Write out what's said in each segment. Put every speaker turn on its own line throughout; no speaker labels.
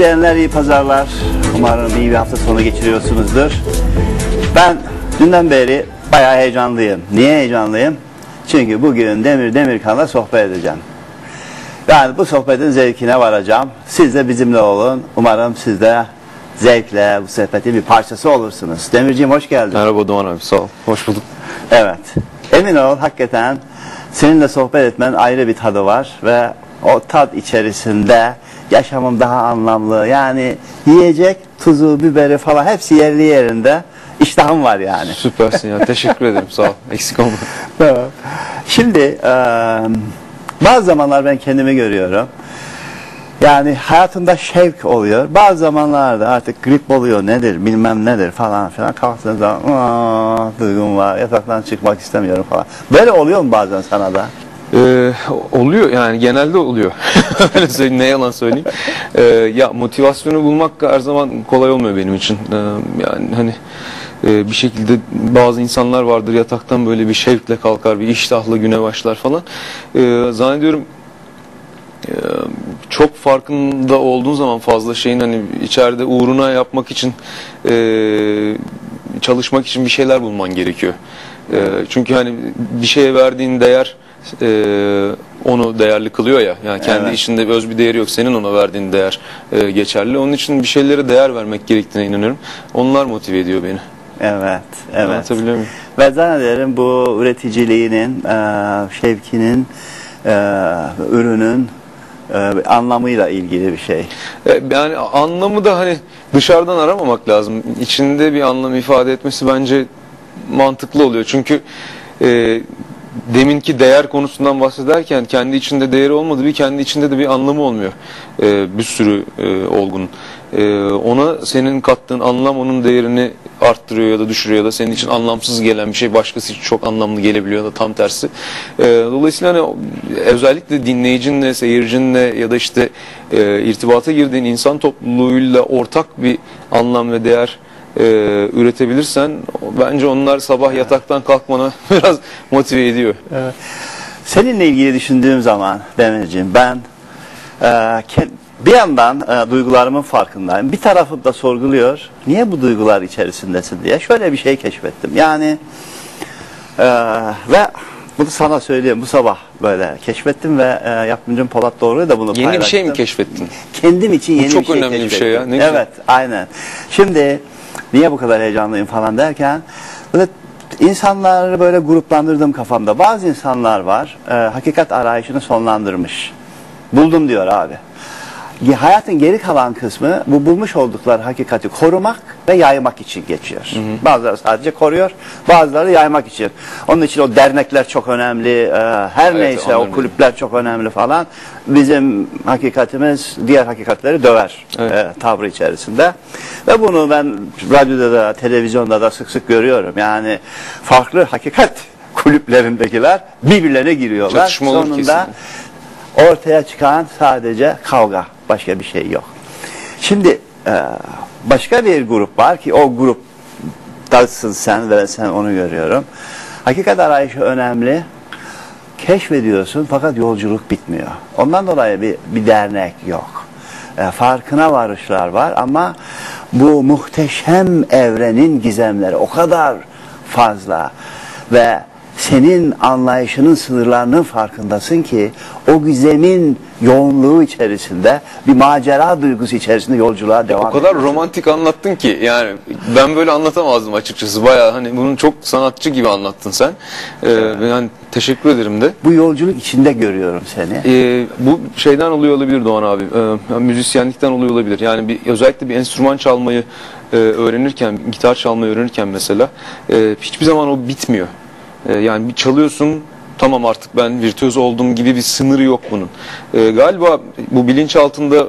İzleyenler iyi pazarlar. Umarım iyi bir hafta sonu geçiriyorsunuzdur. Ben dünden beri bayağı heyecanlıyım. Niye heyecanlıyım? Çünkü bugün Demir Demirkan'la sohbet edeceğim. Yani bu sohbetin zevkine varacağım. Siz de bizimle olun. Umarım siz de zevkle bu sohbetin bir parçası olursunuz. Demirciğim hoş geldin.
Merhaba Doğan abi sağ ol. Hoş bulduk.
Evet. Emin ol hakikaten seninle sohbet etmenin ayrı bir tadı var ve o tat içerisinde yaşamım daha anlamlı. Yani yiyecek, tuzu, biberi falan hepsi yerli yerinde. İştahım var yani.
Süpersin ya. Teşekkür ederim sağ ol. Eksik olma.
Şimdi eee, bazı zamanlar ben kendimi görüyorum. Yani hayatımda şevk oluyor. Bazı zamanlarda artık grip oluyor nedir bilmem nedir falan filan. Kalktığın zaman "Aa, duygum var yataktan çıkmak istemiyorum falan. Böyle oluyor mu bazen sana da?
Ee, oluyor yani genelde oluyor. Ne yalan söyleyeyim. Ee, ya motivasyonu bulmak her zaman kolay olmuyor benim için. Ee, yani hani e, bir şekilde bazı insanlar vardır yataktan böyle bir şevkle kalkar, bir iştahla güne başlar falan. Ee, zannediyorum e, çok farkında olduğun zaman fazla şeyin hani içeride uğruna yapmak için e, çalışmak için bir şeyler bulman gerekiyor. E, çünkü hani bir şeye verdiğin değer e, onu değerli kılıyor ya. Yani kendi
Evet.
içinde öz bir değeri yok. Senin ona verdiğin değer e, geçerli. Onun için bir şeylere değer vermek gerektiğine inanıyorum. Onlar motive ediyor beni.
Evet, evet.
Anlatabiliyor muyum?
Ve zannederim bu üreticiliğinin, eee, şevkinin, eee, ürünün eee, anlamıyla ilgili bir şey.
E, Yani anlamı da hani dışarıdan aramamak lazım. İçinde bir anlam ifade etmesi bence mantıklı oluyor. Çünkü e, deminki değer konusundan bahsederken kendi içinde değeri olmadı bir kendi içinde de bir anlamı olmuyor. E, bir sürü e, olgunun. E, ona senin kattığın anlam onun değerini arttırıyor ya da düşürüyor ya da senin için anlamsız gelen bir şey başkası için çok anlamlı gelebiliyor da tam tersi. E, dolayısıyla hani özellikle dinleyicinle, seyircinle ya da işte e, irtibata girdiğin insan topluluğuyla ortak bir anlam ve değer e, üretebilirsen bence onlar sabah yataktan kalkmana biraz motive ediyor.
Seninle ilgili düşündüğüm zaman Demirciğim ben ke- bir yandan eee, duygularımın farkındayım. Bir tarafım da sorguluyor. Niye bu duygular içerisindesin diye. Şöyle bir şey keşfettim. Yani eee, ve bunu sana söyleyeyim bu sabah böyle keşfettim ve eee yapımcım Polat Doğru'yu da bunu
Yeni bir şey mi
paylaştım.
keşfettin?
Kendim için
Bu
yeni
çok
bir şey
önemli bir şey ya,
keşfettim.
ne güzel.
Evet, aynen. Şimdi niye bu kadar heyecanlıyım falan derken böyle insanları böyle gruplandırdım kafamda. Bazı insanlar var, e, hakikat arayışını sonlandırmış. Buldum diyor abi. Ya Hayatın geri kalan kısmı bu bulmuş oldukları hakikati korumak ve yaymak için geçiyor. Bazıları sadece koruyor, bazıları yaymak için. Onun için o dernekler çok önemli, e, her
Evet,
neyse o kulüpler çok önemli falan. Bizim hakikatimiz diğer hakikatleri döver
Evet.
e, tavrı içerisinde. Ve bunu ben radyoda da televizyonda da sık sık görüyorum. Yani farklı hakikat kulüplerindekiler birbirlerine giriyorlar.
Çatışma olur
Sonunda ortaya çıkan sadece kavga. Başka bir şey yok. Şimdi e, başka bir grup var ki o gruptasın sen ve sen onu görüyorum. Hakikat arayışı önemli. Keşfediyorsun fakat yolculuk bitmiyor. Ondan dolayı bir, bir dernek yok. E, farkına varışlar var ama bu muhteşem evrenin gizemleri o kadar fazla ve senin anlayışının sınırlarının farkındasın ki o gizemin yoğunluğu içerisinde bir macera duygusu içerisinde yolculuğa devam
O kadar
ediyorsun.
romantik anlattın ki yani ben böyle anlatamazdım açıkçası. Bayağı hani bunu çok sanatçı gibi anlattın sen. Ee, yani teşekkür ederim de.
Bu yolculuk içinde görüyorum seni.
Ee, bu şeyden oluyor olabilir Doğan abi. Ee, müzisyenlikten oluyor olabilir. Yani bir özellikle bir enstrüman çalmayı e, öğrenirken, gitar çalmayı öğrenirken mesela e, hiçbir zaman o bitmiyor. E, yani bir çalıyorsun tamam artık ben virtüöz oldum gibi bir sınırı yok bunun. E, galiba bu bilinç altında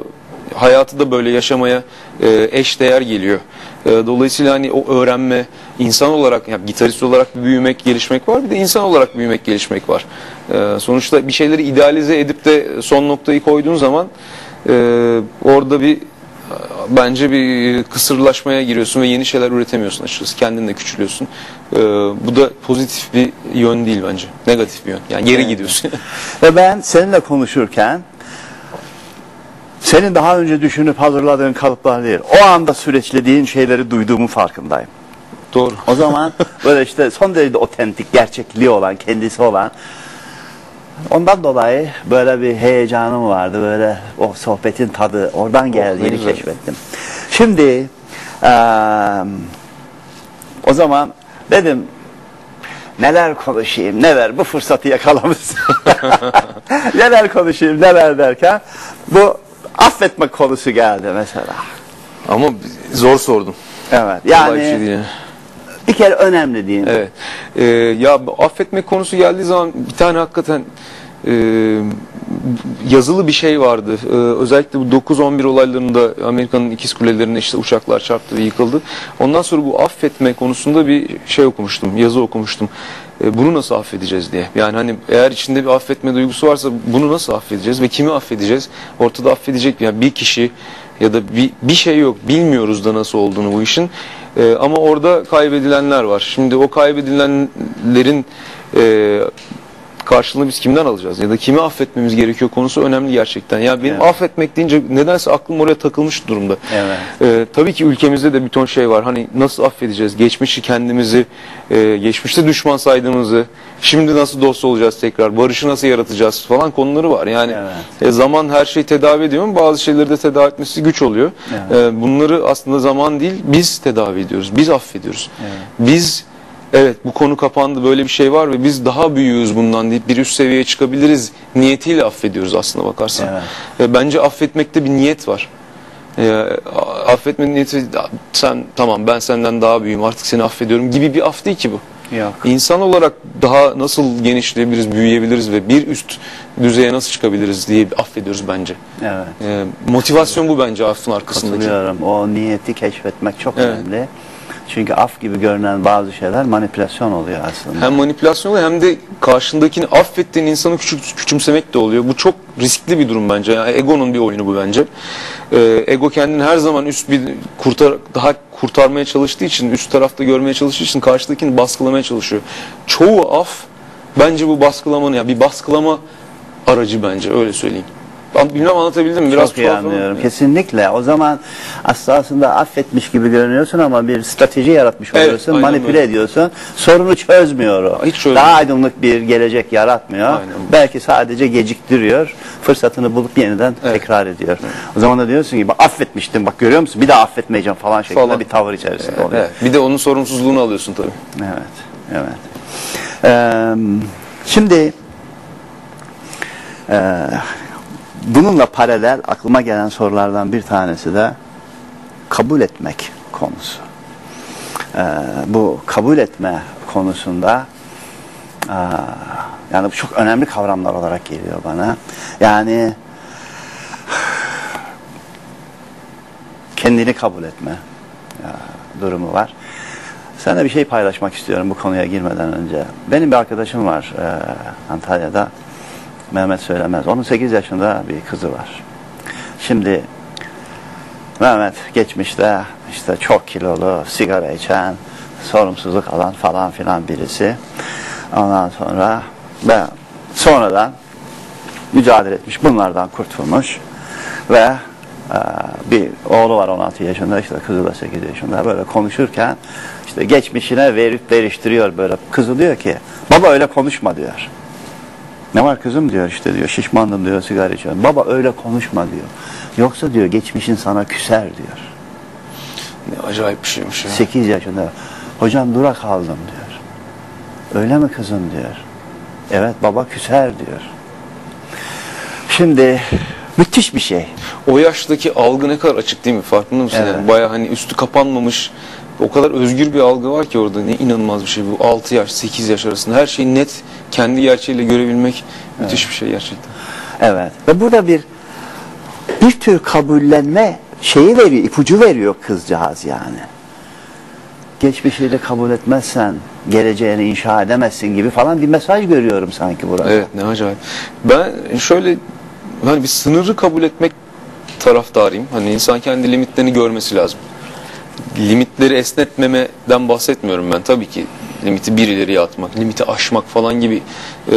hayatı da böyle yaşamaya e, eş değer geliyor. E, dolayısıyla hani o öğrenme, insan olarak, yani gitarist olarak büyümek, gelişmek var. Bir de insan olarak büyümek, gelişmek var. Sonuçta bir şeyleri idealize edip de son noktayı koyduğun zaman e, orada bir bence bir kısırlaşmaya giriyorsun ve yeni şeyler üretemiyorsun açıkçası. Kendin de küçülüyorsun. E, bu da pozitif bir yön değil bence. Negatif bir yön. Yani geri
Evet.
gidiyorsun.
Ve ben seninle konuşurken senin daha önce düşünüp hazırladığın kalıplar değil. O anda süreçlediğin şeyleri duyduğumun farkındayım.
Doğru.
O zaman böyle işte son derece otentik, gerçekliği olan, kendisi olan. Ondan dolayı böyle bir heyecanım vardı. Böyle o sohbetin tadı oradan
ne
geldiğini
güzel.
keşfettim. Şimdi eee, o zaman dedim neler konuşayım, neler bu fırsatı yakalamışsın. neler konuşayım, neler derken bu affetme konusu geldi mesela.
Ama zor sordum.
Evet.
Şey
Yani
yani.
Bir kere önemli mi?
Evet. Ee, ya bu affetmek konusu geldiği zaman bir tane hakikaten e, yazılı bir şey vardı. Ee, özellikle bu 9-11 olaylarında Amerika'nın ikiz kulelerine işte uçaklar çarptı ve yıkıldı. Ondan sonra bu affetme konusunda bir şey okumuştum, yazı okumuştum. Ee, bunu nasıl affedeceğiz diye. Yani hani eğer içinde bir affetme duygusu varsa bunu nasıl affedeceğiz ve kimi affedeceğiz? Ortada affedecek yani bir kişi ya da bir, bir şey yok. Bilmiyoruz da nasıl olduğunu bu işin. Ee, ama orada kaybedilenler var. Şimdi o kaybedilenlerin e, karşılığını biz kimden alacağız ya da kimi affetmemiz gerekiyor konusu önemli gerçekten. Ya benim
Evet.
affetmek deyince nedense aklım oraya takılmış durumda.
Evet.
Ee, tabii ki ülkemizde de bir ton şey var. Hani nasıl affedeceğiz? Geçmişi kendimizi, e, geçmişte düşman saydığımızı, şimdi nasıl dost olacağız tekrar, barışı nasıl yaratacağız falan konuları var. Yani
Evet.
e, zaman her şeyi tedavi ediyor ama bazı şeyleri de tedavi etmesi güç oluyor.
Evet.
E, bunları aslında zaman değil, biz tedavi ediyoruz, biz affediyoruz.
Evet.
Biz evet bu konu kapandı böyle bir şey var ve biz daha büyüğüz bundan deyip bir üst seviyeye çıkabiliriz niyetiyle affediyoruz aslında bakarsan.
Evet.
E, bence affetmekte bir niyet var. E, a- affetme niyeti sen tamam ben senden daha büyüğüm artık seni affediyorum gibi bir af değil ki bu.
Yok.
İnsan olarak daha nasıl genişleyebiliriz, büyüyebiliriz ve bir üst düzeye nasıl çıkabiliriz diye affediyoruz bence.
Evet.
E, motivasyon bu bence affın arkasındaki.
Katılıyorum. O niyeti keşfetmek çok
Evet.
önemli. Çünkü af gibi görünen bazı şeyler manipülasyon oluyor aslında.
Hem manipülasyon oluyor hem de karşındakini affettiğin insanı küçük, küçümsemek de oluyor. Bu çok riskli bir durum bence. Yani egonun bir oyunu bu bence. Ee, ego kendini her zaman üst bir kurtar daha kurtarmaya çalıştığı için, üst tarafta görmeye çalıştığı için karşıdakini baskılamaya çalışıyor. Çoğu af bence bu baskılamanın ya bir baskılama aracı bence öyle söyleyeyim. Ben bilmem anlatabildim mi? Biraz
çok iyi
tuhaf ama-
anlıyorum. Kesinlikle. O zaman aslında, affetmiş gibi görünüyorsun ama bir strateji yaratmış
Evet,
oluyorsun,
aynen
manipüle
öyle.
ediyorsun. Sorunu çözmüyor o.
Hiç çözmüyor.
Daha aydınlık bir gelecek yaratmıyor.
Aynen.
Belki sadece geciktiriyor. Fırsatını bulup yeniden
Evet.
tekrar ediyor. O zaman da diyorsun ki bak affetmiştim bak görüyor musun? Bir daha affetmeyeceğim falan şeklinde
Falan.
bir tavır içerisinde oluyor.
Evet. Bir de onun sorumsuzluğunu alıyorsun tabii.
Evet, evet. Ee, şimdi e, bununla paralel aklıma gelen sorulardan bir tanesi de kabul etmek konusu. Ee, bu kabul etme konusunda aa, yani çok önemli kavramlar olarak geliyor bana. Yani kendini kabul etme ya, durumu var. Sana bir şey paylaşmak istiyorum bu konuya girmeden önce. Benim bir arkadaşım var e, Antalya'da. Mehmet Söylemez. Onun 8 yaşında bir kızı var. Şimdi Mehmet geçmişte işte çok kilolu, sigara içen, sorumsuzluk alan falan filan birisi. Ondan sonra ve sonradan mücadele etmiş, bunlardan kurtulmuş ve e, bir oğlu var 16 yaşında, işte kızı da 8 yaşında böyle konuşurken işte geçmişine verip veriştiriyor böyle. Kızı diyor ki baba öyle konuşma diyor. Ne var kızım diyor işte diyor şişmandım diyor sigara içiyorum. Baba öyle konuşma diyor. Yoksa diyor geçmişin sana küser diyor.
Ne acayip bir şeymiş ya.
8 yaşında. Hocam dura kaldım diyor. Öyle mi kızım diyor. Evet baba küser diyor. Şimdi müthiş bir şey.
O yaştaki algı ne kadar açık değil mi? Farkında mısın?
Evet.
Yani baya hani üstü kapanmamış. O kadar özgür bir algı var ki orada. Ne inanılmaz bir şey bu. 6 yaş, 8 yaş arasında her şeyi net kendi gerçeğiyle görebilmek müthiş bir şey gerçekten.
Evet. Ve burada bir bir tür kabullenme şeyi veriyor, ipucu veriyor kızcağız yani. Geçmişiyle kabul etmezsen geleceğini inşa edemezsin gibi falan bir mesaj görüyorum sanki burada.
Evet ne acayip. Ben şöyle hani bir sınırı kabul etmek taraftarıyım. Hani insan kendi limitlerini görmesi lazım. Limitleri esnetmemeden bahsetmiyorum ben. Tabii ki limiti bir ileriye atmak, limiti aşmak falan gibi e,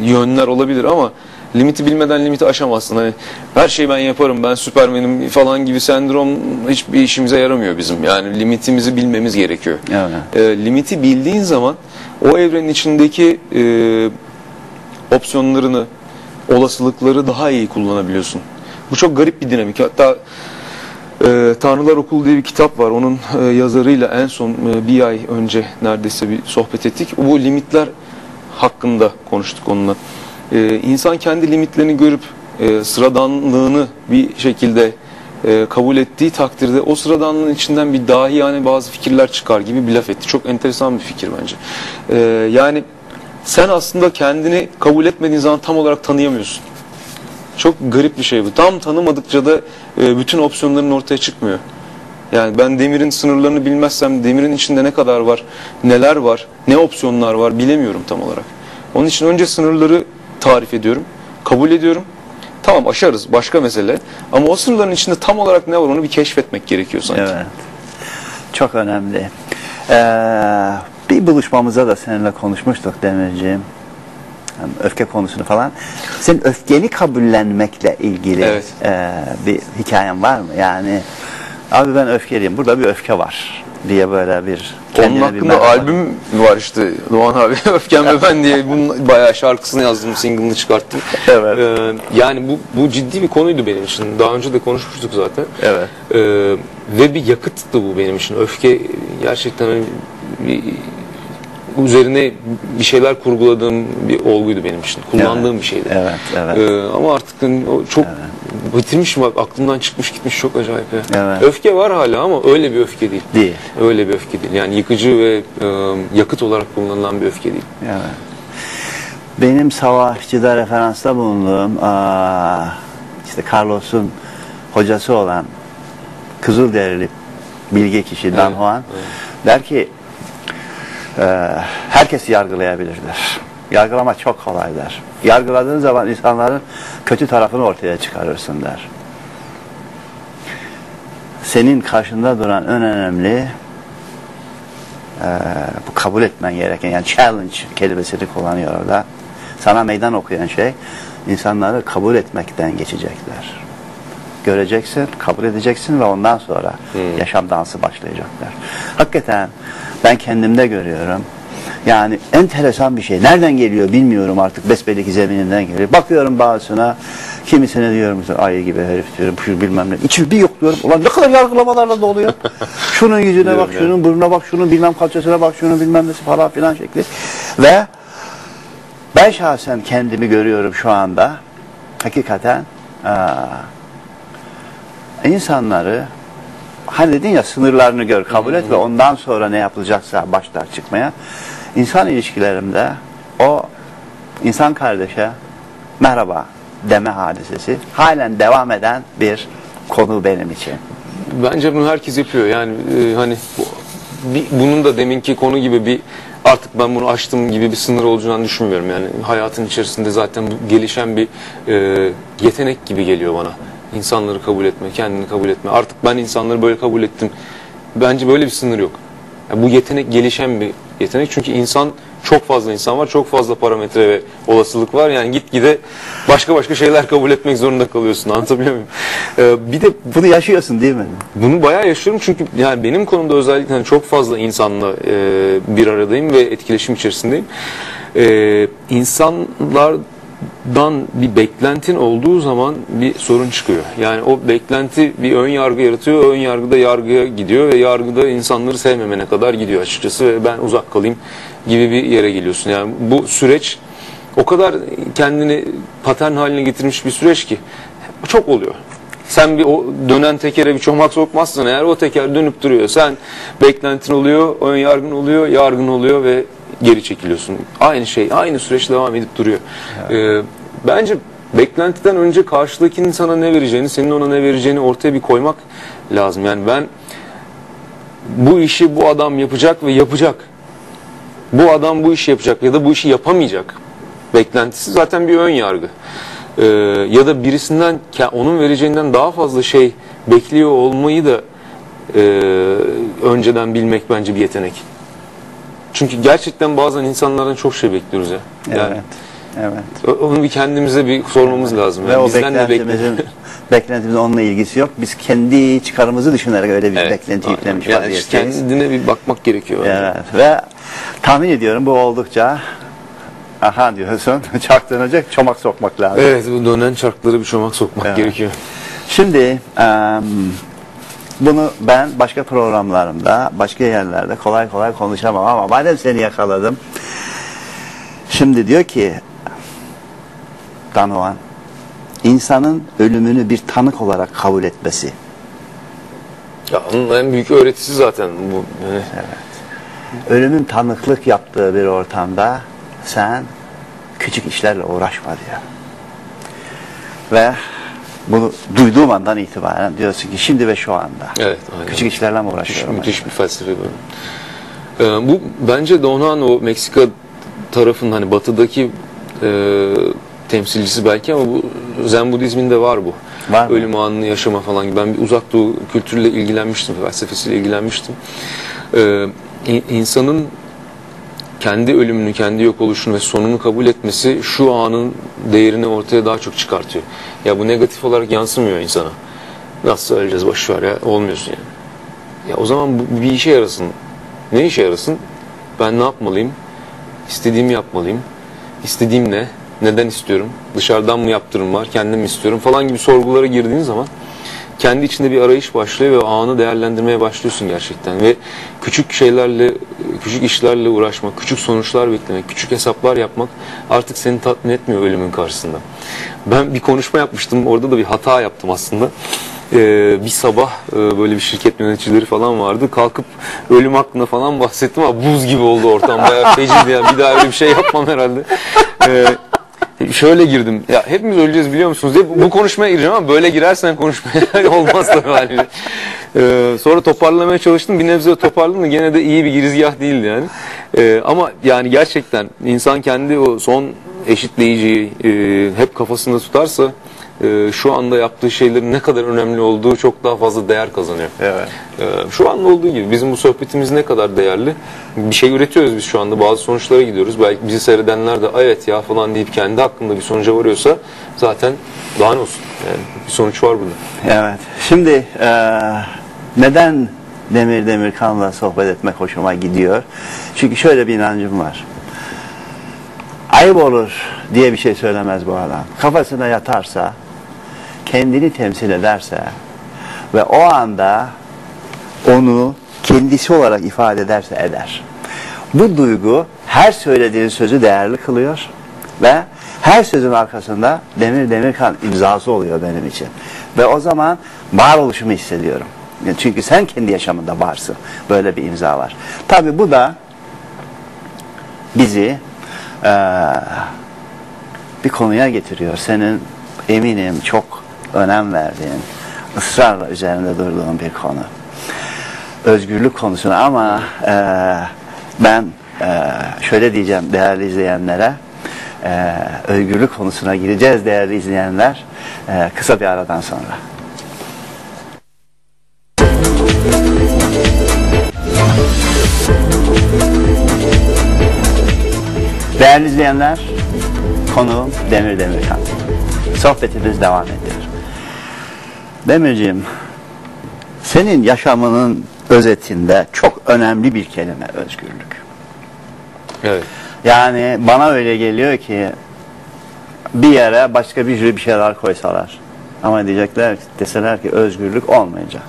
yönler olabilir ama
Limiti bilmeden limiti aşamazsın. Hani her şeyi ben yaparım, ben süpermenim falan gibi sendrom hiçbir işimize yaramıyor bizim. Yani limitimizi bilmemiz gerekiyor.
Evet.
E, limiti bildiğin zaman o evrenin içindeki e, opsiyonlarını, olasılıkları daha iyi kullanabiliyorsun. Bu çok garip bir dinamik. Hatta e, Tanrılar Okulu diye bir kitap var. Onun e, yazarıyla en son e, bir ay önce neredeyse bir sohbet ettik. Bu limitler hakkında konuştuk onunla. E, insan kendi limitlerini görüp e, sıradanlığını bir şekilde e, kabul ettiği takdirde o sıradanlığın içinden bir dahi yani bazı fikirler çıkar gibi bir laf etti. Çok enteresan bir fikir bence. E, yani sen aslında kendini kabul etmediğin zaman tam olarak tanıyamıyorsun. Çok garip bir şey bu. Tam tanımadıkça da e, bütün opsiyonların ortaya çıkmıyor. Yani ben demirin sınırlarını bilmezsem demirin içinde ne kadar var, neler var, ne opsiyonlar var bilemiyorum tam olarak. Onun için önce sınırları tarif ediyorum, kabul ediyorum. Tamam aşarız başka mesele ama o sınırların içinde tam olarak ne var onu bir keşfetmek gerekiyor sanki.
Evet. Çok önemli. Ee, bir buluşmamıza da seninle konuşmuştuk Demirciğim. Yani öfke konusunu falan. Senin öfkeni kabullenmekle ilgili
Evet.
e, bir hikayen var mı? Yani abi ben öfkeliyim. Burada bir öfke var diye böyle bir
Onun
bir
hakkında
merhaba-
albüm var işte Doğan abi Öfken ve Ben diye bunun bayağı şarkısını yazdım, single'ını çıkarttım.
Evet.
Ee, yani bu, bu ciddi bir konuydu benim için. Daha önce de konuşmuştuk zaten.
Evet.
Ee, ve bir yakıttı bu benim için. Öfke gerçekten hani bir, üzerine bir şeyler kurguladığım bir olguydu benim için. Kullandığım bir şeydi.
Evet, evet.
Ee, ama artık hani çok bitirmiş bak aklımdan çıkmış gitmiş çok acayip ya.
Evet.
Öfke var hala ama öyle bir öfke değil.
Değil.
Öyle bir öfke değil. Yani yıkıcı ve e, yakıt olarak kullanılan bir öfke değil.
Evet. Benim savaşçıda referansta bulunduğum aa, işte Carlos'un hocası olan Kızılderili bilge kişi Dan
Evet,
Juan der ki e, herkesi yargılayabilirler. Yargılama çok kolay der. Yargıladığın zaman insanların kötü tarafını ortaya çıkarırsın der. Senin karşında duran en önemli e, bu kabul etmen gereken yani challenge kelimesini kullanıyor orada. Sana meydan okuyan şey insanları kabul etmekten geçecekler. Göreceksin, kabul edeceksin ve ondan sonra yaşam dansı başlayacaklar. Hakikaten ben kendimde görüyorum. Yani enteresan bir şey. Nereden geliyor bilmiyorum artık besbelli zemininden geliyor. Bakıyorum bazısına kimisine diyorum ayı gibi herif diyorum şu bilmem ne. İçim bir yok diyorum. Ulan ne kadar yargılamalarla doluyor. şunun yüzüne bak, şunun burnuna bak, şunun bilmem kalçasına bak, şunun bilmem nesi falan filan şekli. Ve ben şahsen kendimi görüyorum şu anda. Hakikaten aa, insanları hani dedin ya sınırlarını gör, kabul et ve ondan sonra ne yapılacaksa başlar çıkmaya. İnsan ilişkilerimde o insan kardeşe merhaba deme hadisesi halen devam eden bir konu benim için.
Bence bunu herkes yapıyor. Yani e, hani bu- bir, bunun da deminki konu gibi bir artık ben bunu aştım gibi bir sınır olacağını düşünmüyorum. Yani hayatın içerisinde zaten gelişen bir e, yetenek gibi geliyor bana. İnsanları kabul etme, kendini kabul etme. Artık ben insanları böyle kabul ettim. Bence böyle bir sınır yok. Yani bu yetenek gelişen bir yetenek. Çünkü insan çok fazla insan var, çok fazla parametre ve olasılık var. Yani gitgide başka başka şeyler kabul etmek zorunda kalıyorsun. Anlatabiliyor muyum? E, bir de
Bunu yaşıyorsun değil mi?
bunu bayağı yaşıyorum çünkü yani benim konumda özellikle hani çok fazla insanla e, bir aradayım ve etkileşim içerisindeyim. E, insanlardan bir beklentin olduğu zaman bir sorun çıkıyor. Yani o beklenti bir ön yargı yaratıyor, ön yargıda yargıya gidiyor ve yargıda insanları sevmemene kadar gidiyor açıkçası ve ben uzak kalayım gibi bir yere geliyorsun. Yani bu süreç o kadar kendini patern haline getirmiş bir süreç ki çok oluyor. Sen bir o dönen tekere bir çomak sokmazsan eğer o teker dönüp duruyor. Sen beklentin oluyor, ön yargın oluyor, yargın oluyor ve geri çekiliyorsun. Aynı şey, aynı süreç devam edip duruyor. Ee, bence beklentiden önce karşıdakinin sana ne vereceğini, senin ona ne vereceğini ortaya bir koymak lazım. Yani ben bu işi bu adam yapacak ve yapacak. Bu adam bu işi yapacak ya da bu işi yapamayacak. Beklentisi zaten bir ön yargı. Ee, ya da birisinden onun vereceğinden daha fazla şey bekliyor olmayı da e, önceden bilmek bence bir yetenek. Çünkü gerçekten bazen insanlardan çok şey bekliyoruz ya. Yani
Evet. Evet.
Onu bir kendimize bir sormamız lazım.
Ve
Yani
o
bizden
beklentimizin, beklentimizin onunla ilgisi yok. Biz kendi çıkarımızı düşünerek öyle bir
Evet,
beklenti
aynen.
yüklemiş
yani işte
vaziyetteyiz.
kendine bir bakmak gerekiyor.
Evet. Ve tahmin ediyorum bu oldukça aha diyorsun çaktırınacak çomak sokmak lazım.
Evet, bu dönen çarkları bir çomak sokmak
Evet.
gerekiyor.
Şimdi em, bunu ben başka programlarımda, başka yerlerde kolay kolay konuşamam ama madem seni yakaladım. Şimdi diyor ki Danoan insanın ölümünü bir tanık olarak kabul etmesi.
Ya onun en büyük öğretisi zaten bu. Yani,
Ölümün tanıklık yaptığı bir ortamda sen küçük işlerle uğraşma diyor. Ve bunu duyduğum andan itibaren diyorsun ki şimdi ve şu anda.
Evet, aynen.
Küçük işlerle mi
müthiş,
uğraşıyorum?
müthiş bir felsefe bu. Ee, bu bence Donan o Meksika tarafın hani batıdaki e, temsilcisi belki ama bu Zen Budizminde var bu.
Var mı?
Ölüm anını yaşama falan gibi. Ben bir uzak doğu kültürüyle ilgilenmiştim, felsefesiyle ilgilenmiştim. Ee, in- insanın kendi ölümünü, kendi yok oluşunu ve sonunu kabul etmesi şu anın değerini ortaya daha çok çıkartıyor. Ya bu negatif olarak yansımıyor insana. Nasıl öleceğiz boş ver ya olmuyorsun yani. Ya o zaman bu bir işe yarasın. Ne işe yarasın? Ben ne yapmalıyım? İstediğimi yapmalıyım. İstediğim ne? Neden istiyorum? Dışarıdan mı yaptırım var? Kendim mi istiyorum? Falan gibi sorgulara girdiğin zaman kendi içinde bir arayış başlıyor ve anı değerlendirmeye başlıyorsun gerçekten. Ve küçük şeylerle, küçük işlerle uğraşmak, küçük sonuçlar beklemek, küçük hesaplar yapmak artık seni tatmin etmiyor ölümün karşısında. Ben bir konuşma yapmıştım. Orada da bir hata yaptım aslında. Ee, bir sabah e, böyle bir şirket yöneticileri falan vardı. Kalkıp ölüm hakkında falan bahsettim ama buz gibi oldu ortam. Bayağı feciydi yani. Bir daha öyle bir şey yapmam herhalde. Ee, şöyle girdim. Ya hepimiz öleceğiz biliyor musunuz diye bu, konuşmaya gireceğim ama böyle girersen konuşmaya olmaz tabii. Ee, sonra toparlamaya çalıştım. Bir nebze toparladım da gene de iyi bir girizgah değildi yani. Ee, ama yani gerçekten insan kendi o son eşitleyiciyi e, hep kafasında tutarsa e, şu anda yaptığı şeylerin ne kadar önemli olduğu çok daha fazla değer kazanıyor.
Evet.
Ee, Şu anda olduğu gibi bizim bu sohbetimiz ne kadar değerli. Bir şey üretiyoruz biz şu anda bazı sonuçlara gidiyoruz. Belki bizi seyredenler de evet ya falan deyip kendi hakkında bir sonuca varıyorsa zaten daha ne olsun. Yani bir sonuç var burada.
Evet. Şimdi e, neden Demir Demirkan'la sohbet etmek hoşuma gidiyor? Çünkü şöyle bir inancım var. Ayıp olur diye bir şey söylemez bu adam. Kafasına yatarsa, kendini temsil ederse ve o anda onu kendisi olarak ifade ederse eder. Bu duygu her söylediğin sözü değerli kılıyor ve her sözün arkasında Demir Demirkan imzası oluyor benim için. Ve o zaman varoluşumu hissediyorum. Çünkü sen kendi yaşamında varsın. Böyle bir imza var. Tabi bu da bizi eee, bir konuya getiriyor. Senin eminim çok önem verdiğin, ısrarla üzerinde durduğun bir konu. Özgürlük konusuna ama eee, ben eee, şöyle diyeceğim değerli izleyenlere, eee, özgürlük konusuna gireceğiz değerli izleyenler eee, kısa bir aradan sonra. Değerli izleyenler, konuğum Demir Demirkan. Sohbetimiz devam ediyor. Demirciğim, senin yaşamının özetinde çok önemli bir kelime özgürlük.
Evet.
Yani bana öyle geliyor ki bir yere başka bir sürü bir şeyler koysalar ama diyecekler deseler ki özgürlük olmayacak.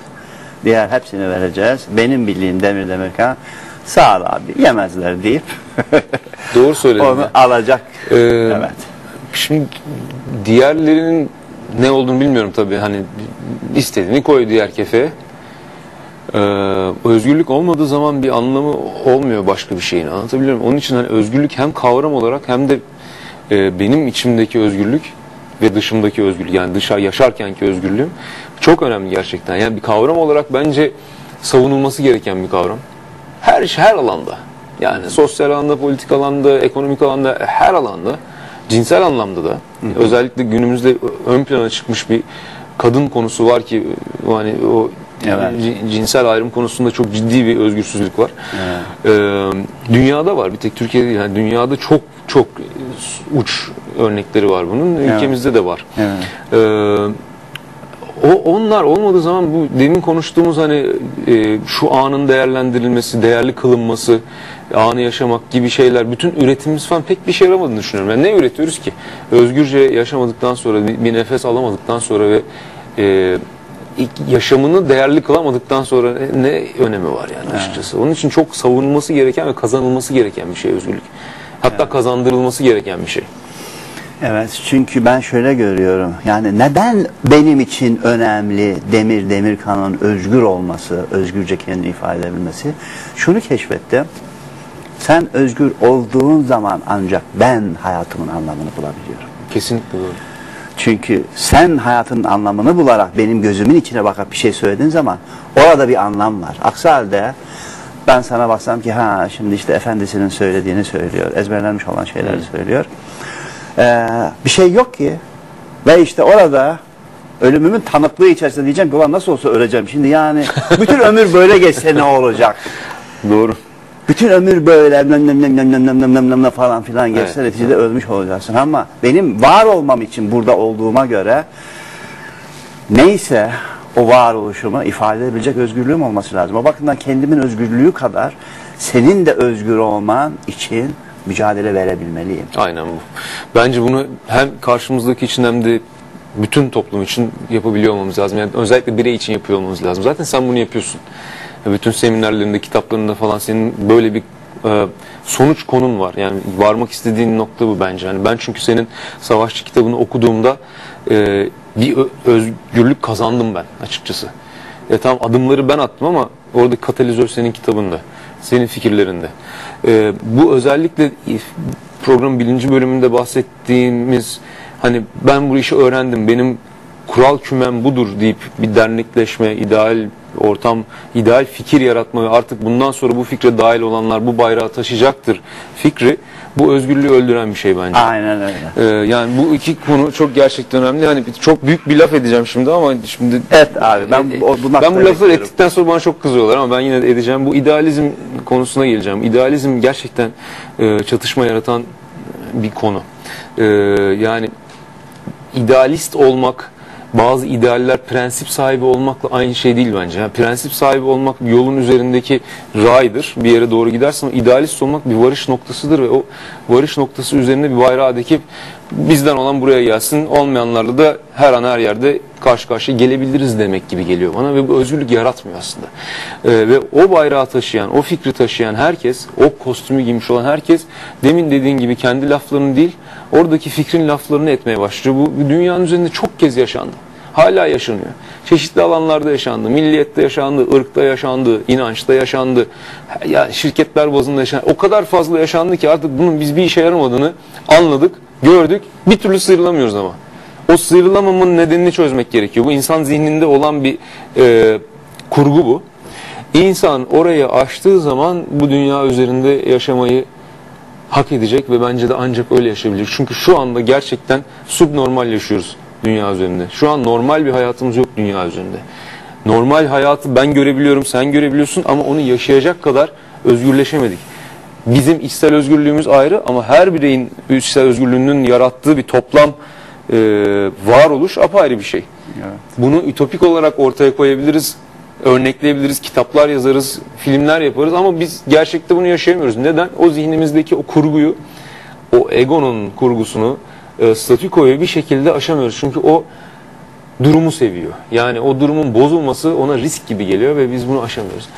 Diğer hepsini vereceğiz. Benim bildiğim Demir Demirkan sağ ol abi yemezler deyip
Doğru söyledin.
onu
ya.
alacak.
Ee,
evet.
Şimdi diğerlerinin ne olduğunu bilmiyorum tabii. Hani istediğini koy diğer kefeye. Ee, özgürlük olmadığı zaman bir anlamı olmuyor başka bir şeyin. Anlatabiliyor muyum? Onun için hani özgürlük hem kavram olarak hem de e, benim içimdeki özgürlük ve dışımdaki özgürlük yani dışarı yaşarkenki özgürlüğüm çok önemli gerçekten. Yani bir kavram olarak bence savunulması gereken bir kavram. Her iş her alanda. Yani sosyal alanda, politik alanda, ekonomik alanda, her alanda, cinsel anlamda da özellikle günümüzde ön plana çıkmış bir kadın konusu var ki hani o
Evet.
cinsel ayrım konusunda çok ciddi bir özgürsüzlük var. Ee, dünyada var bir tek Türkiye'de değil. Yani dünyada çok çok uç örnekleri var bunun. Ülkemizde de var.
Evet.
Ee, o onlar olmadığı zaman bu demin konuştuğumuz hani e, şu anın değerlendirilmesi, değerli kılınması, anı yaşamak gibi şeyler, bütün üretimimiz falan pek bir şey yaramadığını düşünüyorum. Yani ne üretiyoruz ki? Özgürce yaşamadıktan sonra, bir, bir nefes alamadıktan sonra ve e, yaşamını değerli kılamadıktan sonra ne, ne önemi var yani açıkçası. Onun için çok savunulması gereken ve kazanılması gereken bir şey özgürlük. Hatta kazandırılması gereken bir şey.
Evet çünkü ben şöyle görüyorum. Yani neden benim için önemli Demir Demirkan'ın özgür olması, özgürce kendini ifade edebilmesi? Şunu keşfettim. Sen özgür olduğun zaman ancak ben hayatımın anlamını bulabiliyorum.
Kesinlikle doğru.
Çünkü sen hayatın anlamını bularak benim gözümün içine bakıp bir şey söylediğin zaman orada bir anlam var. Aksi halde ben sana baksam ki ha şimdi işte efendisinin söylediğini söylüyor, ezberlenmiş olan şeyleri söylüyor. Ee, bir şey yok ki. Ve işte orada ölümümün tanıklığı içerisinde diyeceğim ki ulan nasıl olsa öleceğim. Şimdi yani bütün ömür böyle geçse ne olacak?
Doğru.
Bütün ömür böyle nem nem nem nem nem nem nem nem nem nem falan filan geçse
Evet.
neticede ölmüş olacaksın. Ama benim var olmam için burada olduğuma göre neyse o varoluşumu ifade edebilecek özgürlüğüm olması lazım. O bakımdan kendimin özgürlüğü kadar senin de özgür olman için mücadele verebilmeliyim.
Aynen bu. Bence bunu hem karşımızdaki için hem de bütün toplum için yapabiliyor olmamız lazım. Yani özellikle birey için yapıyor olmamız lazım. Zaten sen bunu yapıyorsun. Bütün seminerlerinde, kitaplarında falan senin böyle bir e, sonuç konun var. Yani varmak istediğin nokta bu bence. Yani ben çünkü senin Savaşçı kitabını okuduğumda e, bir özgürlük kazandım ben açıkçası. Ya tamam adımları ben attım ama orada katalizör senin kitabında, senin fikirlerinde. E, bu özellikle program birinci bölümünde bahsettiğimiz hani ben bu işi öğrendim, benim kural kümem budur deyip bir dernekleşme, ideal ortam, ideal fikir yaratma ve artık bundan sonra bu fikre dahil olanlar bu bayrağı taşıyacaktır fikri bu özgürlüğü öldüren bir şey bence.
Aynen öyle.
Ee, yani bu iki konu çok gerçekten önemli. Hani çok büyük bir laf edeceğim şimdi ama şimdi
Evet abi ben
e,
bu
ben bu lafları ettikten sonra bana çok kızıyorlar ama ben yine de edeceğim. Bu idealizm konusuna geleceğim. İdealizm gerçekten e, çatışma yaratan bir konu. E, yani idealist olmak, bazı idealler prensip sahibi olmakla aynı şey değil bence. Yani prensip sahibi olmak yolun üzerindeki raydır. Bir yere doğru gidersin idealist olmak bir varış noktasıdır ve o varış noktası üzerine bir bayrağı dikip bizden olan buraya gelsin, olmayanlarla da her an her yerde karşı karşıya gelebiliriz demek gibi geliyor bana ve bu özgürlük yaratmıyor aslında. Ee, ve o bayrağı taşıyan, o fikri taşıyan herkes, o kostümü giymiş olan herkes demin dediğin gibi kendi laflarını değil, oradaki fikrin laflarını etmeye başlıyor. Bu dünyanın üzerinde çok kez yaşandı. Hala yaşanıyor. Çeşitli alanlarda yaşandı. Milliyette yaşandı, ırkta yaşandı, inançta yaşandı. Ya şirketler bazında yaşandı. O kadar fazla yaşandı ki artık bunun biz bir işe yaramadığını anladık, gördük. Bir türlü sıyrılamıyoruz ama. O sıyrılamamanın nedenini çözmek gerekiyor. Bu insan zihninde olan bir e, kurgu bu. İnsan orayı aştığı zaman bu dünya üzerinde yaşamayı hak edecek ve bence de ancak öyle yaşayabilir. Çünkü şu anda gerçekten subnormal yaşıyoruz dünya üzerinde. Şu an normal bir hayatımız yok dünya üzerinde. Normal hayatı ben görebiliyorum, sen görebiliyorsun ama onu yaşayacak kadar özgürleşemedik. Bizim içsel özgürlüğümüz ayrı ama her bireyin içsel özgürlüğünün yarattığı bir toplam e, varoluş apayrı bir şey.
Evet.
Bunu ütopik olarak ortaya koyabiliriz, örnekleyebiliriz, kitaplar yazarız, filmler yaparız ama biz gerçekte bunu yaşayamıyoruz. Neden? O zihnimizdeki o kurguyu, o egonun kurgusunu, e, statükoyu bir şekilde aşamıyoruz. Çünkü o durumu seviyor. Yani o durumun bozulması ona risk gibi geliyor ve biz bunu aşamıyoruz.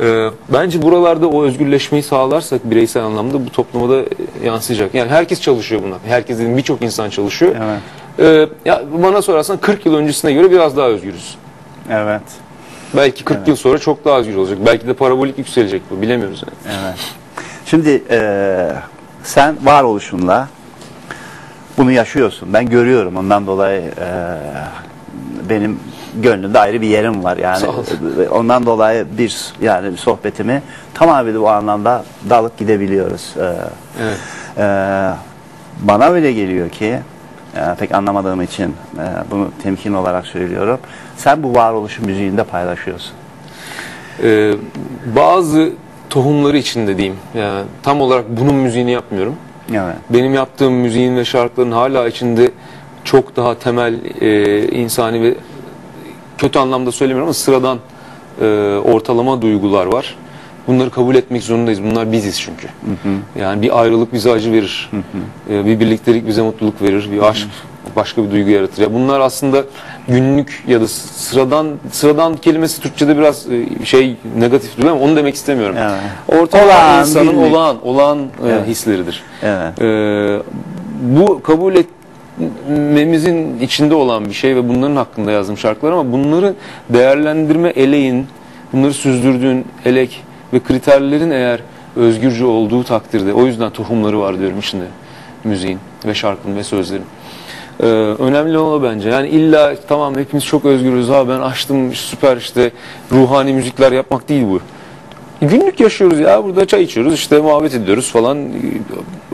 E, bence buralarda o özgürleşmeyi sağlarsak bireysel anlamda bu topluma da yansıyacak. Yani herkes çalışıyor buna. Herkes dediğim birçok insan çalışıyor.
Evet.
Ee, ya bana sorarsan 40 yıl öncesine göre biraz daha özgürüz.
Evet.
Belki 40 yıl sonra çok daha özgür olacak. Belki de parabolik yükselecek bu. Bilemiyoruz yani.
Evet. Şimdi eee, sen varoluşunla bunu yaşıyorsun. Ben görüyorum. Ondan dolayı eee, benim gönlümde ayrı bir yerim var. Yani ondan dolayı bir yani bir sohbetimi tamamen bu anlamda dalıp gidebiliyoruz. Eee,
Evet.
eee, bana öyle geliyor ki eee, pek anlamadığım için eee, bunu temkin olarak söylüyorum. Sen bu varoluşu müziğinde paylaşıyorsun.
Ee, bazı tohumları içinde diyeyim. Yani tam olarak bunun müziğini yapmıyorum.
Evet.
Benim yaptığım müziğin ve şarkıların hala içinde çok daha temel e, insani ve kötü anlamda söylemiyorum ama sıradan e, ortalama duygular var. Bunları kabul etmek zorundayız. Bunlar biziz çünkü. Yani bir ayrılık bize acı verir. E, bir birliktelik bize mutluluk verir. Bir aşk başka bir duygu yaratır. Ya bunlar aslında günlük ya da sıradan sıradan kelimesi Türkçe'de biraz e, şey negatif duyuyor ama onu demek istemiyorum.
Evet.
Ortalama
Olağan,
insanın
günlük.
olağan olağan e,
Evet.
hisleridir.
Evet.
Ee, bu kabul etmemizin içinde olan bir şey ve bunların hakkında yazdım şarkılar ama bunları değerlendirme eleğin, bunları süzdürdüğün elek ve kriterlerin eğer özgürce olduğu takdirde o yüzden tohumları var diyorum içinde müziğin ve şarkının ve sözlerin. Ee, önemli olan o bence. Yani illa tamam hepimiz çok özgürüz. Ha ben açtım süper işte ruhani müzikler yapmak değil bu. Günlük yaşıyoruz ya burada çay içiyoruz işte muhabbet ediyoruz falan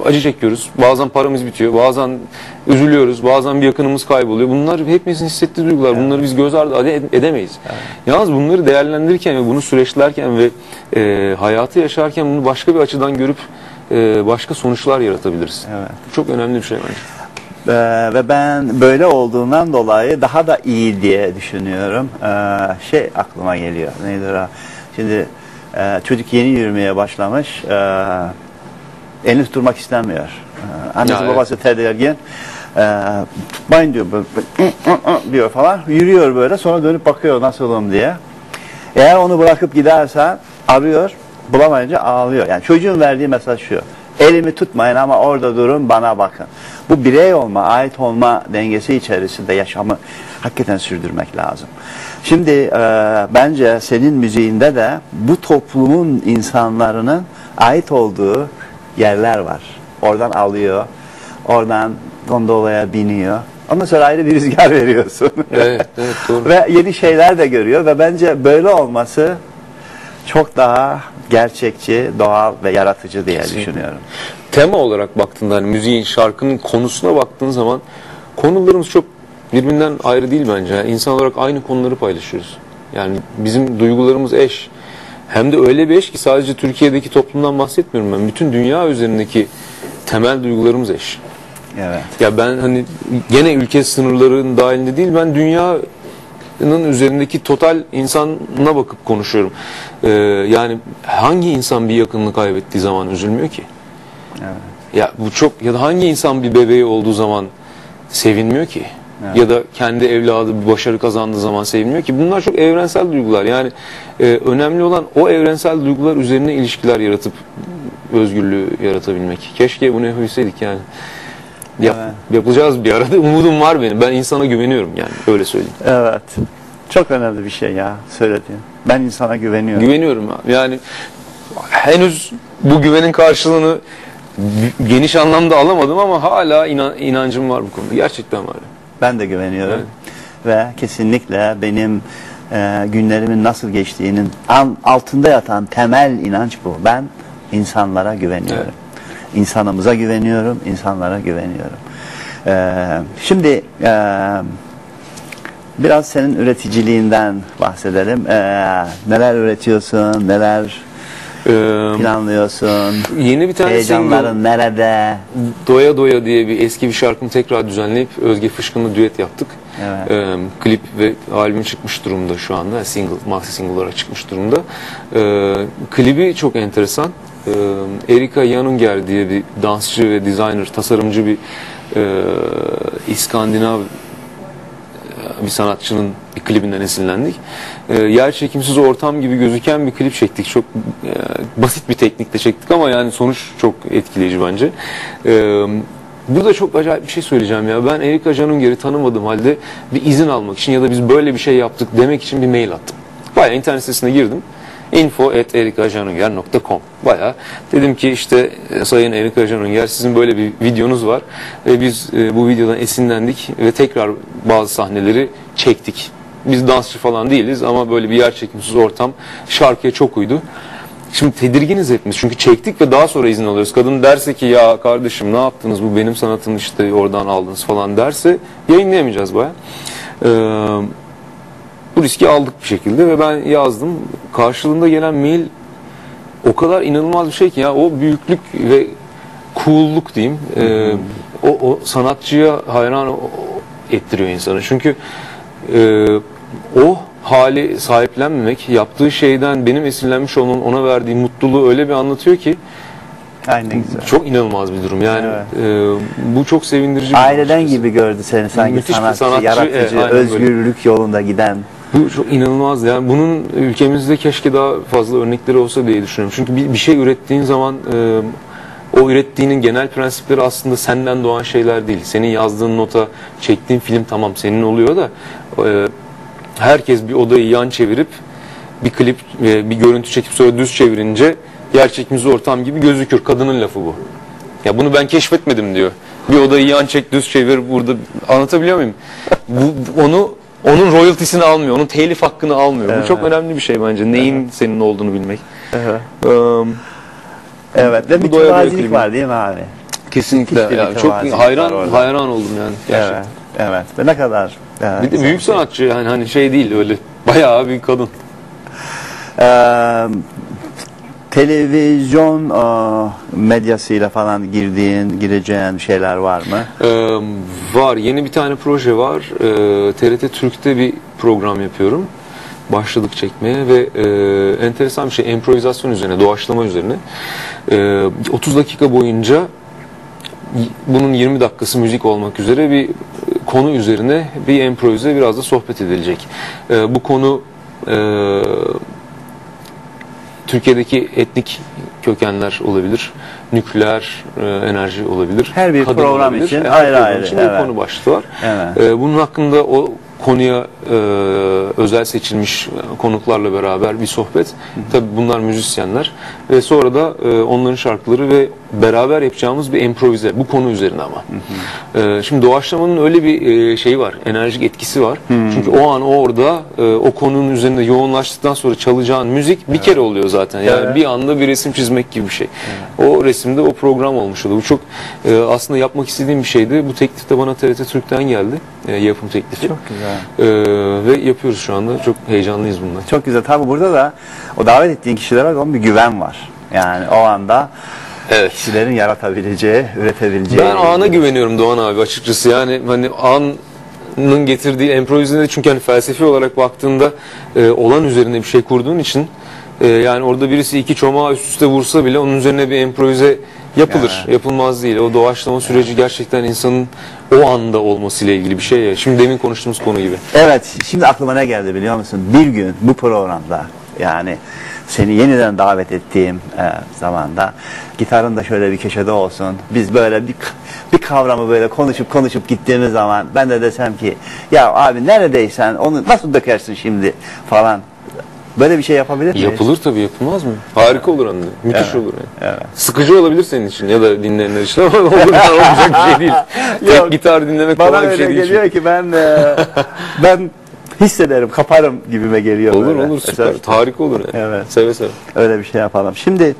acı çekiyoruz bazen paramız bitiyor bazen üzülüyoruz bazen bir yakınımız kayboluyor bunlar hepimizin hissettiği duygular bunları biz göz ardı ede- edemeyiz. Yalnız bunları değerlendirirken ve bunu süreçlerken ve e, hayatı yaşarken bunu başka bir açıdan görüp e, başka sonuçlar yaratabiliriz.
Evet.
Çok önemli bir şey bence.
Ee, ve ben böyle olduğundan dolayı daha da iyi diye düşünüyorum. Ee, şey aklıma geliyor. Neydi o? Şimdi e, çocuk yeni yürümeye başlamış. E, elini tutturmak istemiyor. E, annesi
Ya, evet.
babası tedirgin. E, tutmayın diyor. böyle, diyor falan. Yürüyor böyle. Sonra dönüp bakıyor nasılım diye. Eğer onu bırakıp gidersen arıyor. Bulamayınca ağlıyor. Yani çocuğun verdiği mesaj şu. Elimi tutmayın ama orada durun bana bakın. Bu birey olma, ait olma dengesi içerisinde yaşamı hakikaten sürdürmek lazım. Şimdi e, bence senin müziğinde de bu toplumun insanların ait olduğu yerler var. Oradan alıyor, oradan gondolaya biniyor. Ondan sonra ayrı bir rüzgar veriyorsun.
Evet, evet doğru.
ve yeni şeyler de görüyor ve bence böyle olması çok daha gerçekçi, doğal ve yaratıcı diye düşünüyorum.
tema olarak baktığında hani müziğin, şarkının konusuna baktığın zaman konularımız çok birbirinden ayrı değil bence. İnsan olarak aynı konuları paylaşıyoruz. Yani bizim duygularımız eş. Hem de öyle bir eş ki sadece Türkiye'deki toplumdan bahsetmiyorum ben. Bütün dünya üzerindeki temel duygularımız eş.
Evet.
Ya ben hani gene ülke sınırlarının dahilinde değil ben dünyanın üzerindeki total insanına bakıp konuşuyorum. Ee, yani hangi insan bir yakınını kaybettiği zaman üzülmüyor ki?
Evet.
Ya bu çok ya da hangi insan bir bebeği olduğu zaman sevinmiyor ki?
Evet.
Ya da kendi evladı bir başarı kazandığı zaman sevinmiyor ki. Bunlar çok evrensel duygular. Yani e, önemli olan o evrensel duygular üzerine ilişkiler yaratıp özgürlüğü yaratabilmek. Keşke bunu yapabilseydik yani. Yap,
Evet.
Yapacağız bir arada. Umudum var benim. Ben insana güveniyorum yani. Öyle söyleyeyim.
Evet. Çok önemli bir şey ya söylediğin. Ben insana güveniyorum.
Güveniyorum abi. Yani henüz bu güvenin karşılığını geniş anlamda alamadım ama hala inan- inancım var bu konuda. Gerçekten var.
Ben de güveniyorum. Ve kesinlikle benim e, günlerimin nasıl geçtiğinin an- altında yatan temel inanç bu. Ben insanlara güveniyorum. İnsanımıza güveniyorum, insanlara güveniyorum. E, şimdi e, biraz senin üreticiliğinden bahsedelim. E, neler üretiyorsun, neler
Ee,
planlıyorsun,
yeni bir tane single
heyecanların nerede?
Doya Doya diye bir eski bir şarkımı tekrar düzenleyip Özge Fışkın'la düet yaptık.
Evet.
Ee, klip ve albüm çıkmış durumda şu anda. Single, maxi single olarak çıkmış durumda. Ee, klibi çok enteresan. Ee, Erika Yanunger diye bir dansçı ve designer, tasarımcı bir e, İskandinav bir sanatçının bir klibinden esinlendik. Ee, yer çekimsiz ortam gibi gözüken bir klip çektik. Çok e, basit bir teknikle çektik ama yani sonuç çok etkileyici bence. Ee, burada çok acayip bir şey söyleyeceğim ya. Ben Erika Canunger'i tanımadığım halde bir izin almak için ya da biz böyle bir şey yaptık demek için bir mail attım. Bayağı internet sitesine girdim info.erikajanunger.com Baya dedim ki işte e, Sayın Erika Janunger sizin böyle bir videonuz var ve biz e, bu videodan esinlendik ve tekrar bazı sahneleri çektik. Biz dansçı falan değiliz ama böyle bir yer çekimsiz ortam şarkıya çok uydu. Şimdi tedirginiz hepimiz çünkü çektik ve daha sonra izin alıyoruz. Kadın derse ki ya kardeşim ne yaptınız bu benim sanatım işte oradan aldınız falan derse yayınlayamayacağız baya. Ee, bu riski aldık bir şekilde ve ben yazdım. Karşılığında gelen mail o kadar inanılmaz bir şey ki ya o büyüklük ve coolluk diyeyim. E, o, o sanatçıya hayran ettiriyor insanı. Çünkü e, o hali sahiplenmemek, yaptığı şeyden benim esinlenmiş olmanın ona verdiği mutluluğu öyle bir anlatıyor ki
Aynen güzel.
çok inanılmaz bir durum. Yani
Evet.
e, bu çok sevindirici.
Aileden
açıkçası.
gibi gördü seni sanki
Müthiş
sanatçı,
sanatçı,
yaratıcı,
evet, aynen böyle.
özgürlük yolunda giden.
Bu çok inanılmaz. Yani bunun ülkemizde keşke daha fazla örnekleri olsa diye düşünüyorum. Çünkü bir, bir şey ürettiğin zaman e, o ürettiğinin genel prensipleri aslında senden doğan şeyler değil. Senin yazdığın nota, çektiğin film tamam senin oluyor da e, herkes bir odayı yan çevirip bir klip, e, bir görüntü çekip sonra düz çevirince gerçek müze ortam gibi gözükür. Kadının lafı bu. Ya bunu ben keşfetmedim diyor. Bir odayı yan çek düz çevir burada anlatabiliyor muyum? Bu- onu onun royaltisini almıyor. Onun telif hakkını almıyor. Bu çok önemli bir şey bence. Neyin senin olduğunu bilmek.
Evet ve bir
doya doya
mütevazilik var değil mi abi?
kesinlikle. Yani çok hayran
orada.
hayran oldum yani gerçekten.
Evet. Evet. Ve ne kadar e,
Bir de büyük sanatçı yani hani şey değil öyle bayağı bir kadın.
Ee, televizyon e, medyasıyla falan girdiğin, gireceğin şeyler var mı?
Ee, var. Yeni bir tane proje var. Ee, TRT Türk'te bir program yapıyorum. Başladık çekmeye ve e, enteresan bir şey. improvizasyon üzerine, doğaçlama üzerine. Ee, 30 dakika boyunca bunun 20 dakikası müzik olmak üzere bir konu üzerine bir improvize biraz da sohbet edilecek. Ee, bu konu e, Türkiye'deki etnik kökenler olabilir, nükleer e, enerji olabilir.
Her bir program için
Her
ayrı
program
ayrı,
için
evet.
bir konu başlığı var.
Evet.
E, bunun hakkında o konuya e, özel seçilmiş konuklarla beraber bir sohbet. Tabii bunlar müzisyenler ve sonra da e, onların şarkıları ve beraber yapacağımız bir improvize bu konu üzerine ama. E, şimdi doğaçlamanın öyle bir e, şeyi var, enerjik etkisi var. Çünkü o an orada e, o konunun üzerinde yoğunlaştıktan sonra çalacağın müzik bir kere oluyor zaten. Yani
Evet.
bir anda bir resim çizmek gibi bir şey. O resimde o program olmuş oldu. Bu çok e, aslında yapmak istediğim bir şeydi. Bu teklif de bana TRT Türk'ten geldi. E, yapım teklifi.
Çok güzel.
E, ve yapıyoruz şu anda. Çok heyecanlıyız bundan.
Çok güzel. Tabi burada da o davet ettiğin kişilere olan bir güven var. Yani o anda
Evet.
kişilerin yaratabileceği, üretebileceği.
Ben ana güveniyorum Doğan abi açıkçası. Yani hani anın getirdiği improvizede çünkü hani felsefi olarak baktığında e, olan üzerine bir şey kurduğun için e, yani orada birisi iki çomağı üst üste vursa bile onun üzerine bir improvize yapılır.
Evet.
Yapılmaz değil. O doğaçlama süreci gerçekten insanın o anda olmasıyla ilgili bir şey ya. Şimdi demin konuştuğumuz konu gibi.
Evet, şimdi aklıma ne geldi biliyor musun? Bir gün bu programda yani seni yeniden davet ettiğim e, zamanda gitarın da şöyle bir köşede olsun. Biz böyle bir bir kavramı böyle konuşup konuşup gittiğimiz zaman ben de desem ki ya abi neredeysen onu nasıl dökersin şimdi falan. Böyle bir şey yapabilir miyiz?
Yapılır tabii yapılmaz mı? Harika olur de. Müthiş
Evet,
olur yani.
evet.
Sıkıcı olabilir senin için ya da dinleyenler için ama olur olacak bir şey değil. Tek
Yok.
gitar dinlemek
Bana
kolay bir şey değil.
geliyor ki ben e, ben hissederim, kaparım gibime geliyor.
Olur
böyle.
olur süper.
Esas-
Harika olur yani.
Evet.
Seve seve.
Öyle bir şey yapalım. Şimdi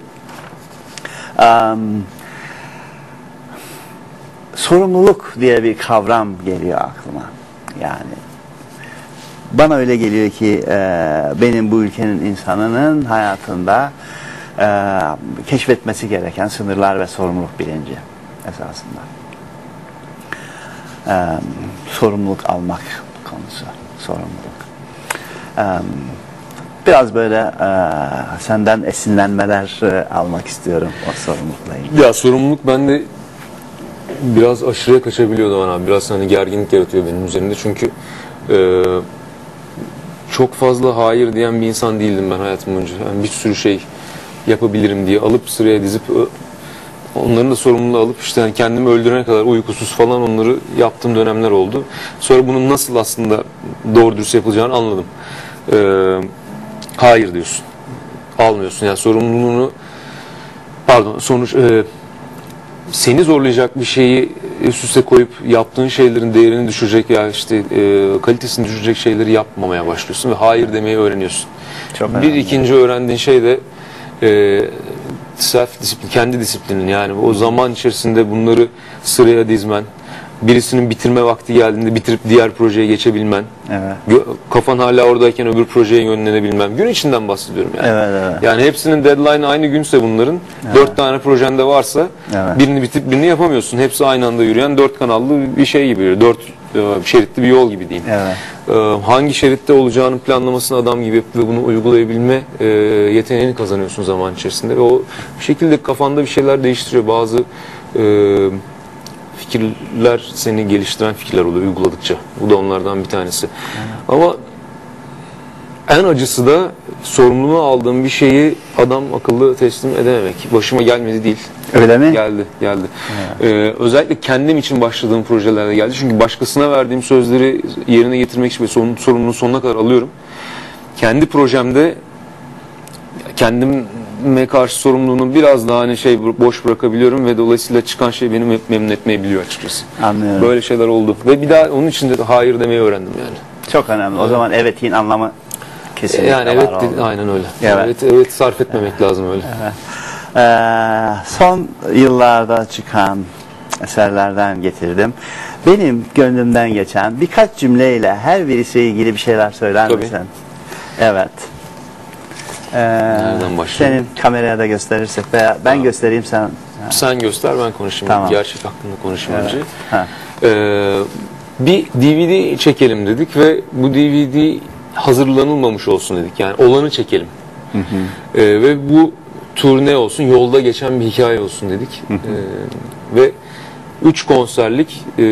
em, sorumluluk diye bir kavram geliyor aklıma. Yani bana öyle geliyor ki e, benim bu ülkenin insanının hayatında e, keşfetmesi gereken sınırlar ve sorumluluk bilinci esasında. E, sorumluluk almak konusu. Sorumluluk. E, biraz böyle e, senden esinlenmeler e, almak istiyorum o sorumlulukla ilgili.
Ya sorumluluk bende biraz aşırıya kaçabiliyor Doğan abi. Biraz hani gerginlik yaratıyor benim üzerimde. Çünkü e, çok fazla hayır diyen bir insan değildim ben hayatım boyunca. Yani bir sürü şey yapabilirim diye alıp sıraya dizip onların da sorumluluğu alıp işte hani kendimi öldürene kadar uykusuz falan onları yaptığım dönemler oldu. Sonra bunun nasıl aslında doğru dürüst yapılacağını anladım. E, hayır diyorsun. Almıyorsun. Yani sorumluluğunu pardon sonuç e, seni zorlayacak bir şeyi üst üste koyup yaptığın şeylerin değerini düşürecek ya işte e, kalitesini düşürecek şeyleri yapmamaya başlıyorsun ve hayır demeyi öğreniyorsun.
Çok
bir
önemli.
ikinci öğrendiğin şey de e, self disiplin, kendi disiplinin yani o zaman içerisinde bunları sıraya dizmen, birisinin bitirme vakti geldiğinde bitirip diğer projeye geçebilmen.
Evet.
Kafan hala oradayken öbür projeye yönlenebilmem. Gün içinden bahsediyorum yani.
Evet, evet.
Yani hepsinin deadline aynı günse bunların dört tane projende varsa
Evet.
birini bitip birini yapamıyorsun. Hepsi aynı anda yürüyen dört kanallı bir şey gibi. Dört e, şeritli bir yol gibi diyeyim.
Evet.
E, hangi şeritte olacağının planlamasını adam gibi ve bunu uygulayabilme e, yeteneğini kazanıyorsun zaman içerisinde ve o şekilde kafanda bir şeyler değiştiriyor. Bazı fikirler seni geliştiren fikirler oluyor uyguladıkça. Bu da onlardan bir tanesi. Ama en acısı da sorumluluğu aldığım bir şeyi adam akıllı teslim edememek. Başıma gelmedi değil.
Öyle mi?
Geldi, geldi. Ee, özellikle kendim için başladığım projelerde geldi. Çünkü başkasına verdiğim sözleri yerine getirmek için sorumluluğu sonuna kadar alıyorum. Kendi projemde kendime karşı sorumluluğunu biraz daha hani şey boş bırakabiliyorum ve dolayısıyla çıkan şey beni mem- memnun etmeyebiliyor açıkçası.
Anlıyorum.
Böyle şeyler oldu. Ve bir daha onun için de hayır demeyi öğrendim yani.
Çok önemli. O zaman evetin anlamı kesinlikle
yani
var
evet,
oldu.
de- aynen öyle.
Evet.
Evet. evet, sarf etmemek lazım öyle.
Ee, son yıllarda çıkan eserlerden getirdim. Benim gönlümden geçen birkaç cümleyle her birisiyle ilgili bir şeyler söyler
Tabii.
misin? Evet. Ee, senin kameraya da gösterirsek veya ben göstereyim sen.
Sen göster ben konuşayım.
Tamam.
Gerçek hakkında konuşayım önce.
Ha.
Ee, bir DVD çekelim dedik ve bu DVD hazırlanılmamış olsun dedik. Yani olanı çekelim. Ee, ve bu turne olsun, yolda geçen bir hikaye olsun dedik. Ee, ve üç konserlik e,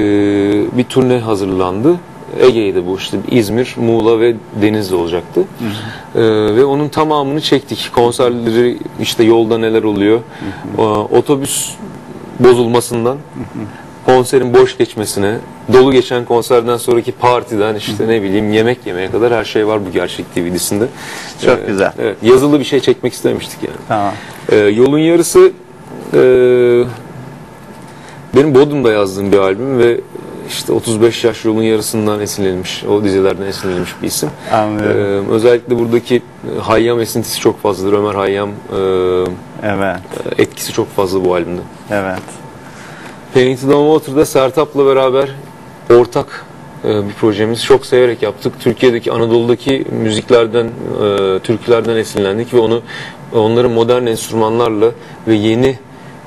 bir turne hazırlandı. Ege'ydi bu işte İzmir, Muğla ve Denizli olacaktı. Ee, ve onun tamamını çektik. Konserleri işte yolda neler oluyor. Ee, otobüs bozulmasından konserin boş geçmesine, dolu geçen konserden sonraki partiden işte ne bileyim yemek yemeye kadar her şey var bu gerçek DVD'sinde.
Çok güzel.
Evet, yazılı bir şey çekmek istemiştik yani.
Tamam.
Ee, yolun yarısı e, benim Bodrum'da yazdığım bir albüm ve işte 35 yaş yolun yarısından esinlenmiş, o dizilerden esinlenmiş bir isim.
Anlıyorum.
Ee, özellikle buradaki Hayyam esintisi çok fazladır. Ömer Hayyam e,
Evet.
etkisi çok fazla bu albümde.
Evet.
Painted on Water'da Sertap'la beraber ortak e, bir projemiz. Çok severek yaptık. Türkiye'deki, Anadolu'daki müziklerden, e, türkülerden esinlendik ve onu onları modern enstrümanlarla ve yeni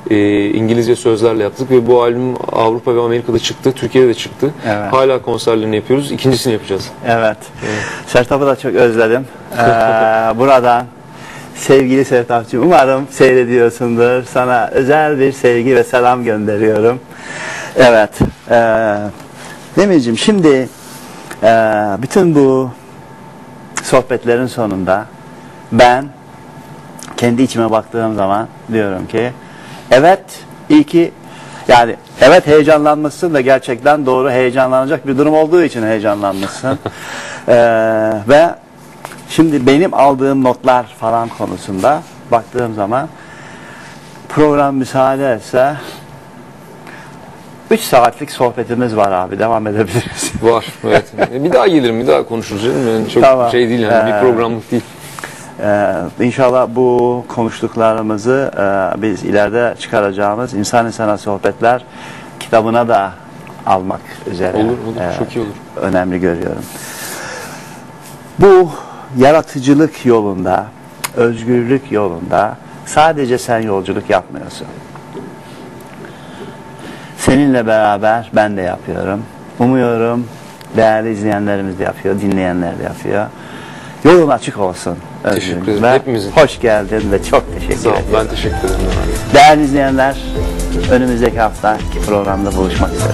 e, İngilizce sözlerle yaptık ve bu albüm Avrupa ve Amerika'da çıktı, Türkiye'de de çıktı.
Evet.
Hala konserlerini yapıyoruz. İkincisini yapacağız.
Evet. Sertab'ı da çok özledim. Ee, buradan sevgili Sertab'cığım umarım seyrediyorsundur. Sana özel bir sevgi ve selam gönderiyorum. Evet. Ee, Demirciğim şimdi e, bütün bu sohbetlerin sonunda ben kendi içime baktığım zaman diyorum ki evet iyi ki yani evet heyecanlanmışsın ve gerçekten doğru heyecanlanacak bir durum olduğu için heyecanlanmışsın. Ee, ve şimdi benim aldığım notlar falan konusunda baktığım zaman program müsaade etse 3 saatlik sohbetimiz var abi devam edebiliriz.
Var, evet. E, bir daha gelirim, bir daha konuşuruz. Yani çok
Tamam.
şey değil yani,
Ee,
bir programlık değil.
Ee, inşallah bu konuştuklarımızı e, biz ileride çıkaracağımız insan insana sohbetler kitabına da almak üzere
Olur, olur,
e,
çok iyi olur.
önemli görüyorum. Bu yaratıcılık yolunda, özgürlük yolunda sadece sen yolculuk yapmıyorsun. Seninle beraber ben de yapıyorum. Umuyorum değerli izleyenlerimiz de yapıyor, dinleyenler de yapıyor. Yolun açık olsun. Özgür.
Teşekkür ederim.
Ve
Hepimizin.
Hoş geldin ve çok teşekkür
Sağ ol,
ederim.
ben teşekkür ederim.
Değerli izleyenler, önümüzdeki haftaki programda buluşmak üzere.